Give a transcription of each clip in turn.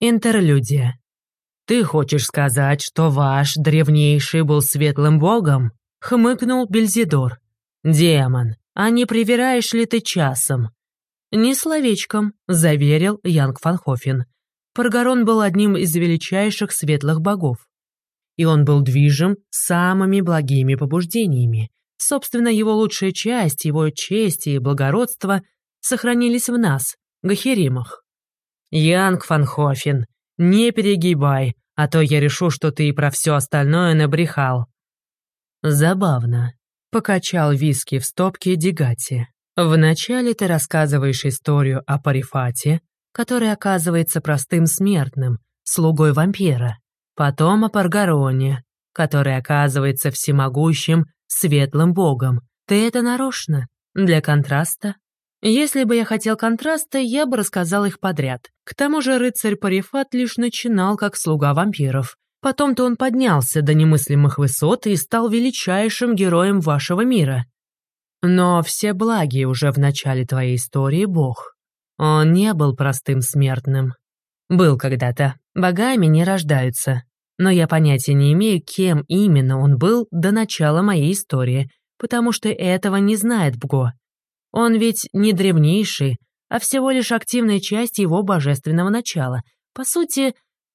Интерлюдия. «Ты хочешь сказать, что ваш древнейший был светлым богом?» — хмыкнул Бельзидор. «Демон, а не привираешь ли ты часом?» «Ни словечком», — заверил Янг Фанхофен. Паргарон был одним из величайших светлых богов. И он был движим самыми благими побуждениями. Собственно, его лучшая часть, его честь и благородство сохранились в нас, Гахеримах. «Янг Фанхофен, не перегибай, а то я решу, что ты и про все остальное набрехал». «Забавно», — покачал виски в стопке Дигати. «Вначале ты рассказываешь историю о Парифате, который оказывается простым смертным, слугой вампира. Потом о Паргароне, который оказывается всемогущим, светлым богом. Ты это нарочно, для контраста. Если бы я хотел контраста, я бы рассказал их подряд. К тому же рыцарь Парифат лишь начинал как слуга вампиров. Потом-то он поднялся до немыслимых высот и стал величайшим героем вашего мира. Но все благи уже в начале твоей истории бог. Он не был простым смертным. Был когда-то. Богами не рождаются. Но я понятия не имею, кем именно он был до начала моей истории, потому что этого не знает Бго. Он ведь не древнейший, а всего лишь активная часть его божественного начала. По сути,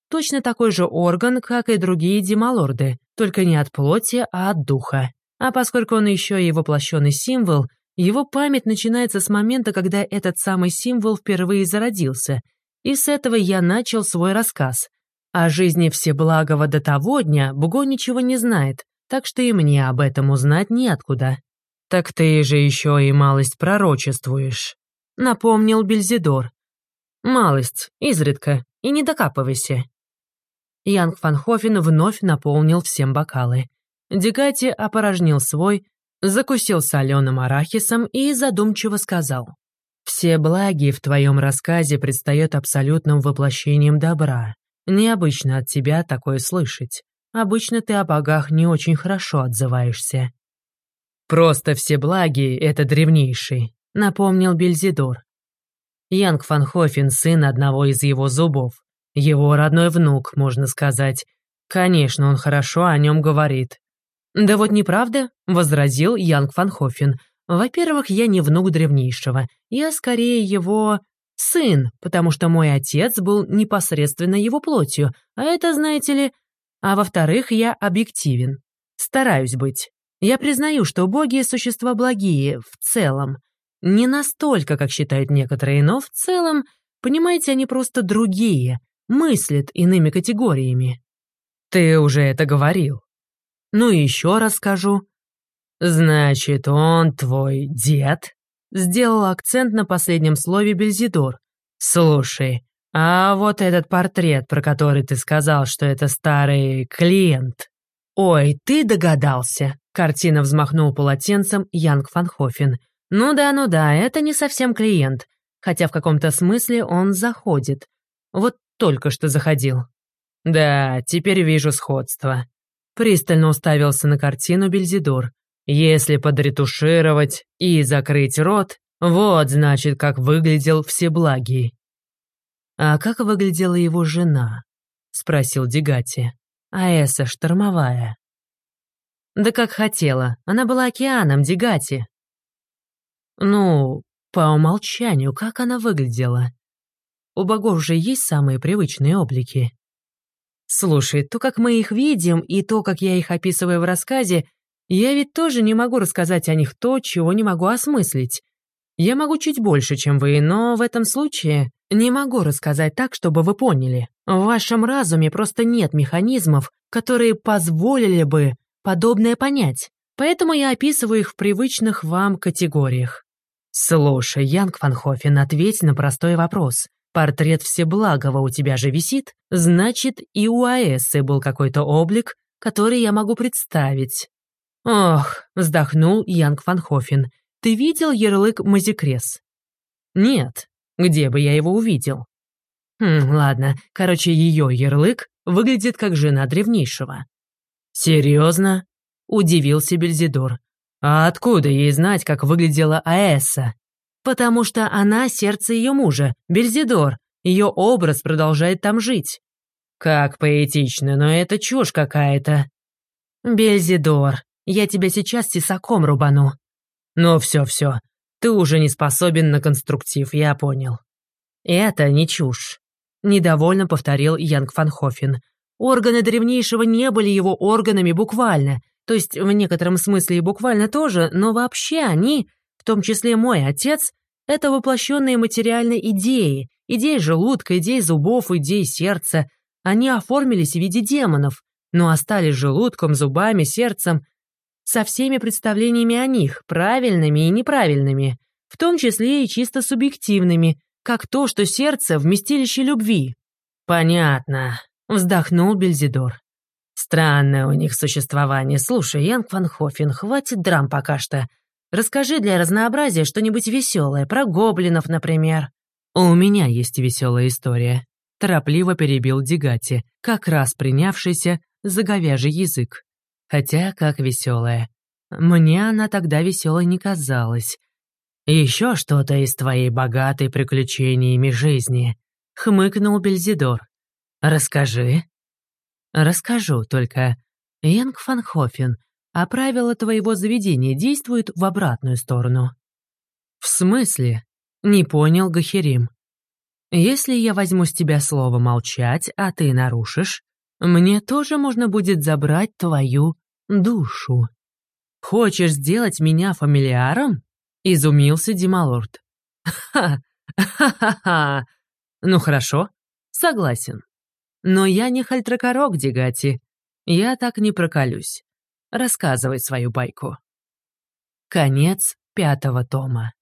точно такой же орган, как и другие демалорды, только не от плоти, а от духа. А поскольку он еще и воплощенный символ, его память начинается с момента, когда этот самый символ впервые зародился. И с этого я начал свой рассказ. О жизни Всеблагого до того дня Буго ничего не знает, так что и мне об этом узнать неоткуда. «Так ты же еще и малость пророчествуешь», — напомнил Бельзидор. «Малость, изредка, и не докапывайся». Янг Фанхофен вновь наполнил всем бокалы. Дегати опорожнил свой, закусил соленым арахисом и задумчиво сказал. «Все благи в твоем рассказе предстает абсолютным воплощением добра. Необычно от тебя такое слышать. Обычно ты о богах не очень хорошо отзываешься». «Просто все благи — это древнейший», — напомнил Бельзидор. Янг Фанхофен — сын одного из его зубов. Его родной внук, можно сказать. Конечно, он хорошо о нем говорит. «Да вот неправда», — возразил Янг Фанхофен. «Во-первых, я не внук древнейшего. Я скорее его сын, потому что мой отец был непосредственно его плотью, а это, знаете ли... А во-вторых, я объективен. Стараюсь быть. Я признаю, что боги — существа благие в целом. Не настолько, как считают некоторые, но в целом, понимаете, они просто другие, мыслят иными категориями. Ты уже это говорил. Ну и еще раз скажу. Значит, он твой дед? Сделал акцент на последнем слове Бельзидор. Слушай, а вот этот портрет, про который ты сказал, что это старый клиент. Ой, ты догадался. Картина взмахнул полотенцем Янг Фанхофен. Ну да, ну да, это не совсем клиент. Хотя в каком-то смысле он заходит. Вот только что заходил. Да, теперь вижу сходство. Пристально уставился на картину Бельзидор. Если подретушировать и закрыть рот, вот, значит, как выглядел Всеблагий. «А как выглядела его жена?» — спросил Дегати. «Аэса штормовая». «Да как хотела. Она была океаном, Дегати». «Ну, по умолчанию, как она выглядела? У богов же есть самые привычные облики». Слушай, то, как мы их видим, и то, как я их описываю в рассказе, я ведь тоже не могу рассказать о них то, чего не могу осмыслить. Я могу чуть больше, чем вы, но в этом случае не могу рассказать так, чтобы вы поняли. В вашем разуме просто нет механизмов, которые позволили бы подобное понять. Поэтому я описываю их в привычных вам категориях. Слушай, Янг Фанхофен, ответь на простой вопрос. Портрет Всеблагого у тебя же висит, значит, и у Аэсы был какой-то облик, который я могу представить. Ох, вздохнул Янг Фанхофен. Ты видел ярлык Мазикрес? Нет. Где бы я его увидел? Хм, ладно. Короче, ее ярлык выглядит как жена древнейшего. Серьезно? Удивился Бельзидор. А откуда ей знать, как выглядела Аэса? потому что она сердце ее мужа, Бельзидор. Ее образ продолжает там жить. Как поэтично, но это чушь какая-то. Бельзидор, я тебя сейчас тесаком рубану. Ну все-все, ты уже не способен на конструктив, я понял. Это не чушь. Недовольно повторил Янг Фанхофен. Органы древнейшего не были его органами буквально, то есть в некотором смысле и буквально тоже, но вообще они, в том числе мой отец, это воплощенные материальные идеи, идеи желудка, идеи зубов, идеи сердца. Они оформились в виде демонов, но остались желудком, зубами, сердцем, со всеми представлениями о них, правильными и неправильными, в том числе и чисто субъективными, как то, что сердце — вместилище любви. «Понятно», — вздохнул Бельзидор. «Странное у них существование. Слушай, Янг Ван Хофен, хватит драм пока что. Расскажи для разнообразия что-нибудь веселое, про гоблинов, например». «У меня есть веселая история», — торопливо перебил Дигати, как раз принявшийся за говяжий язык. Хотя как веселая. Мне она тогда веселой не казалась. «Еще что-то из твоей богатой приключениями жизни», — хмыкнул Бельзидор. «Расскажи». «Расскажу, только, Янг Фанхофен, а правила твоего заведения действуют в обратную сторону». «В смысле?» — не понял Гахерим. «Если я возьму с тебя слово молчать, а ты нарушишь, мне тоже можно будет забрать твою душу. Хочешь сделать меня фамилиаром?» Изумился Дималорд. «Ха! Ха-ха-ха! Ну хорошо, согласен. Но я не хальтракорок, Дигати. Я так не проколюсь. Рассказывай свою байку». Конец пятого тома.